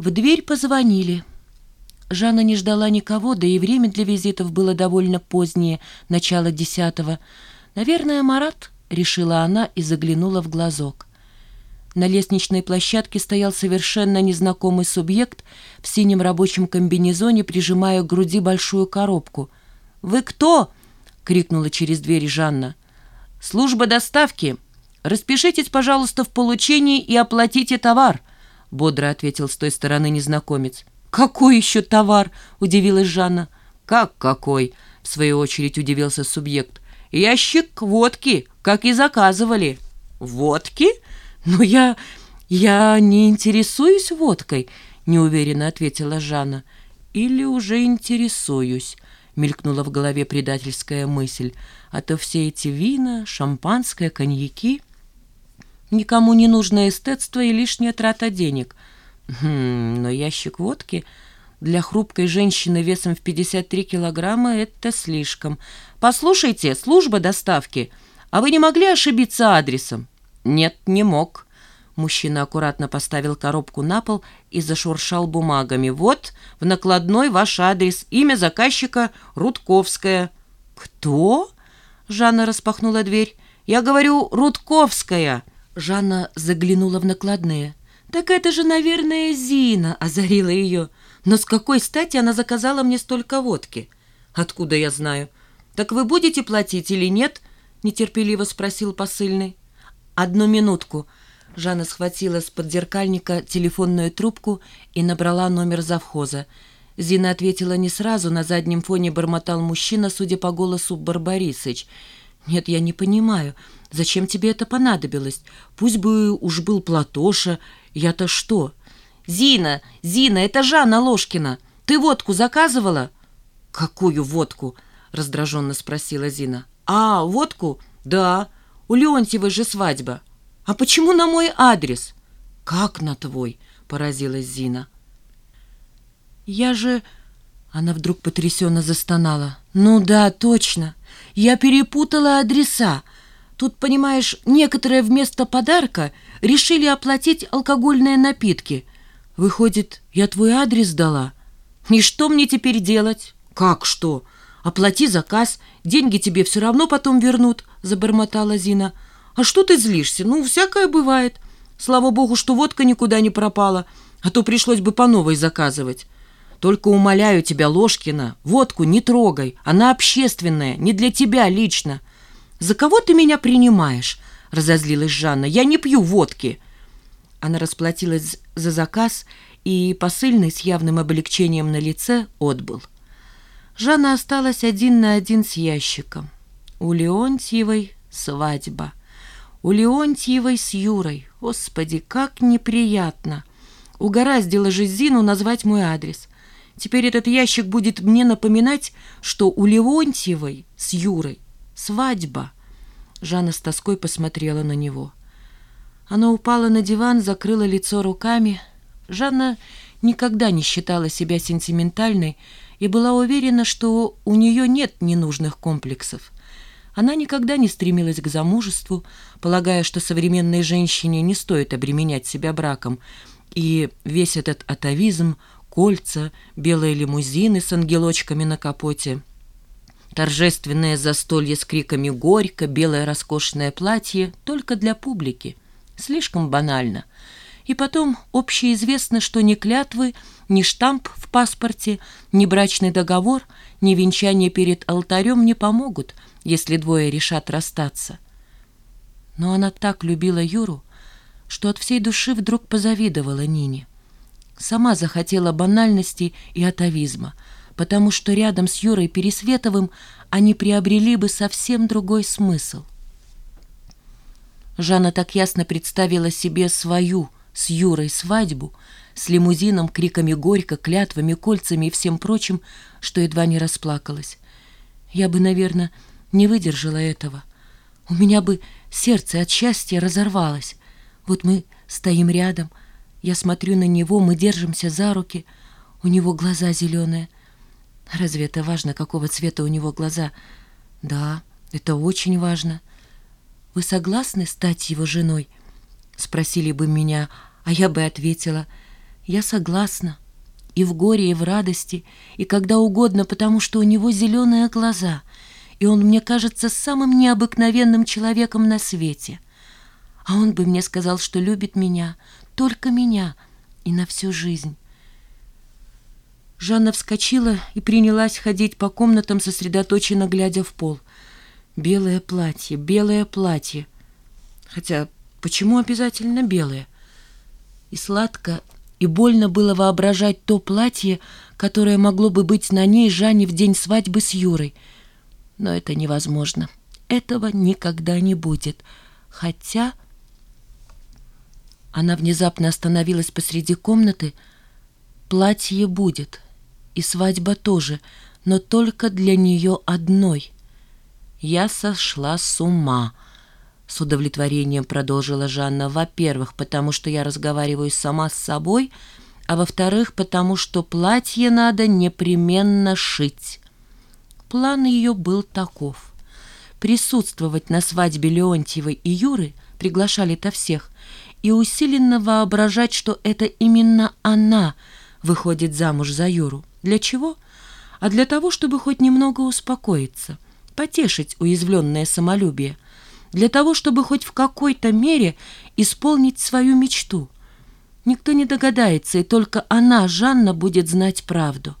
В дверь позвонили. Жанна не ждала никого, да и время для визитов было довольно позднее, начало десятого. «Наверное, Марат», — решила она и заглянула в глазок. На лестничной площадке стоял совершенно незнакомый субъект в синем рабочем комбинезоне, прижимая к груди большую коробку. «Вы кто?» — крикнула через дверь Жанна. «Служба доставки. Распишитесь, пожалуйста, в получении и оплатите товар», — бодро ответил с той стороны незнакомец. «Какой еще товар?» — удивилась Жанна. «Как какой?» — в свою очередь удивился субъект. «Ящик водки, как и заказывали». «Водки? Но я... я не интересуюсь водкой», — неуверенно ответила Жанна. «Или уже интересуюсь», — мелькнула в голове предательская мысль. «А то все эти вина, шампанское, коньяки...» Никому не нужно эстетство и лишняя трата денег. Хм, но ящик водки для хрупкой женщины весом в 53 килограмма — это слишком. Послушайте, служба доставки, а вы не могли ошибиться адресом? Нет, не мог. Мужчина аккуратно поставил коробку на пол и зашуршал бумагами. «Вот, в накладной ваш адрес, имя заказчика Рудковская». «Кто?» — Жанна распахнула дверь. «Я говорю, Рудковская». Жанна заглянула в накладные. «Так это же, наверное, Зина!» — озарила ее. «Но с какой стати она заказала мне столько водки?» «Откуда я знаю?» «Так вы будете платить или нет?» — нетерпеливо спросил посыльный. «Одну минутку». Жанна схватила с подзеркальника телефонную трубку и набрала номер завхоза. Зина ответила не сразу, на заднем фоне бормотал мужчина, судя по голосу, Барбарисыч — «Нет, я не понимаю, зачем тебе это понадобилось? Пусть бы уж был Платоша, я-то что?» «Зина, Зина, это Жанна Ложкина. Ты водку заказывала?» «Какую водку?» — раздраженно спросила Зина. «А, водку? Да. У Леонтьевой же свадьба. А почему на мой адрес?» «Как на твой?» — поразилась Зина. «Я же...» — она вдруг потрясенно застонала. «Ну да, точно. Я перепутала адреса. Тут, понимаешь, некоторые вместо подарка решили оплатить алкогольные напитки. Выходит, я твой адрес дала? И что мне теперь делать? Как что? Оплати заказ, деньги тебе все равно потом вернут, забормотала Зина. А что ты злишься? Ну, всякое бывает. Слава богу, что водка никуда не пропала, а то пришлось бы по новой заказывать. Только умоляю тебя, Ложкина, водку не трогай. Она общественная, не для тебя лично. За кого ты меня принимаешь? Разозлилась Жанна. Я не пью водки. Она расплатилась за заказ, и посыльный с явным облегчением на лице отбыл. Жанна осталась один на один с ящиком. У Леонтьевой свадьба. У Леонтьевой с Юрой. Господи, как неприятно. Угораздило же Зину назвать мой адрес. Теперь этот ящик будет мне напоминать, что у Леонтьевой с Юрой свадьба. Жанна с тоской посмотрела на него. Она упала на диван, закрыла лицо руками. Жанна никогда не считала себя сентиментальной и была уверена, что у нее нет ненужных комплексов. Она никогда не стремилась к замужеству, полагая, что современной женщине не стоит обременять себя браком, и весь этот атовизм, кольца, белые лимузины с ангелочками на капоте, торжественное застолье с криками «Горько!», белое роскошное платье только для публики. Слишком банально. И потом общеизвестно, что ни клятвы, ни штамп в паспорте, ни брачный договор, ни венчание перед алтарем не помогут, если двое решат расстаться. Но она так любила Юру, что от всей души вдруг позавидовала Нине. Сама захотела банальности и атовизма, потому что рядом с Юрой Пересветовым они приобрели бы совсем другой смысл. Жанна так ясно представила себе свою с Юрой свадьбу, с лимузином, криками горько, клятвами, кольцами и всем прочим, что едва не расплакалась. Я бы, наверное, не выдержала этого. У меня бы сердце от счастья разорвалось. Вот мы стоим рядом — я смотрю на него, мы держимся за руки. У него глаза зеленые. Разве это важно, какого цвета у него глаза? Да, это очень важно. Вы согласны стать его женой? Спросили бы меня, а я бы ответила. Я согласна. И в горе, и в радости, и когда угодно, потому что у него зеленые глаза, и он мне кажется самым необыкновенным человеком на свете. А он бы мне сказал, что любит меня, только меня, и на всю жизнь. Жанна вскочила и принялась ходить по комнатам, сосредоточенно глядя в пол. Белое платье, белое платье. Хотя почему обязательно белое? И сладко, и больно было воображать то платье, которое могло бы быть на ней Жанне в день свадьбы с Юрой. Но это невозможно. Этого никогда не будет. Хотя... Она внезапно остановилась посреди комнаты. Платье будет, и свадьба тоже, но только для нее одной. Я сошла с ума, с удовлетворением продолжила Жанна. Во-первых, потому что я разговариваю сама с собой, а во-вторых, потому что платье надо непременно шить. План ее был таков. Присутствовать на свадьбе Леонтьевой и Юры приглашали-то всех, и усиленно воображать, что это именно она выходит замуж за Юру. Для чего? А для того, чтобы хоть немного успокоиться, потешить уязвленное самолюбие, для того, чтобы хоть в какой-то мере исполнить свою мечту. Никто не догадается, и только она, Жанна, будет знать правду.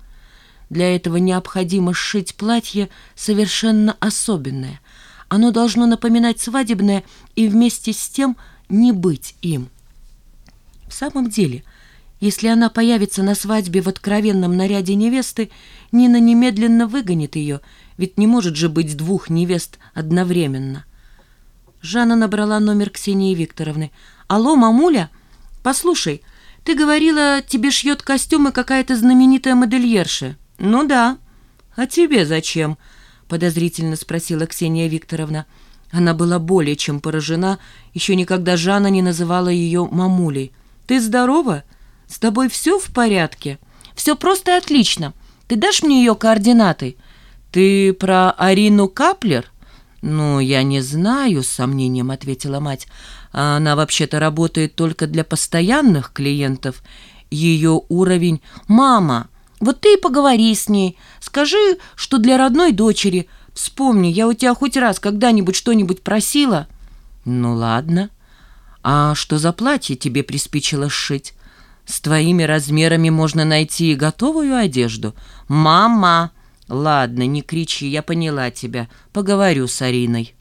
Для этого необходимо сшить платье совершенно особенное. Оно должно напоминать свадебное и вместе с тем не быть им. В самом деле – если она появится на свадьбе в откровенном наряде невесты, Нина немедленно выгонит ее, ведь не может же быть двух невест одновременно. Жанна набрала номер Ксении Викторовны. «Алло, мамуля? Послушай, ты говорила, тебе шьет костюмы какая-то знаменитая модельерша». «Ну да». «А тебе зачем?» — подозрительно спросила Ксения Викторовна. Она была более чем поражена, еще никогда Жанна не называла ее мамулей. «Ты здорова?» С тобой все в порядке? Все просто отлично. Ты дашь мне ее координаты? Ты про Арину Каплер? Ну, я не знаю, с сомнением ответила мать. Она вообще-то работает только для постоянных клиентов. Ее уровень... Мама, вот ты и поговори с ней. Скажи, что для родной дочери. Вспомни, я у тебя хоть раз когда-нибудь что-нибудь просила? Ну, ладно. А что за платье тебе приспичило сшить? С твоими размерами можно найти и готовую одежду. Мама! Ладно, не кричи, я поняла тебя. Поговорю с Ариной.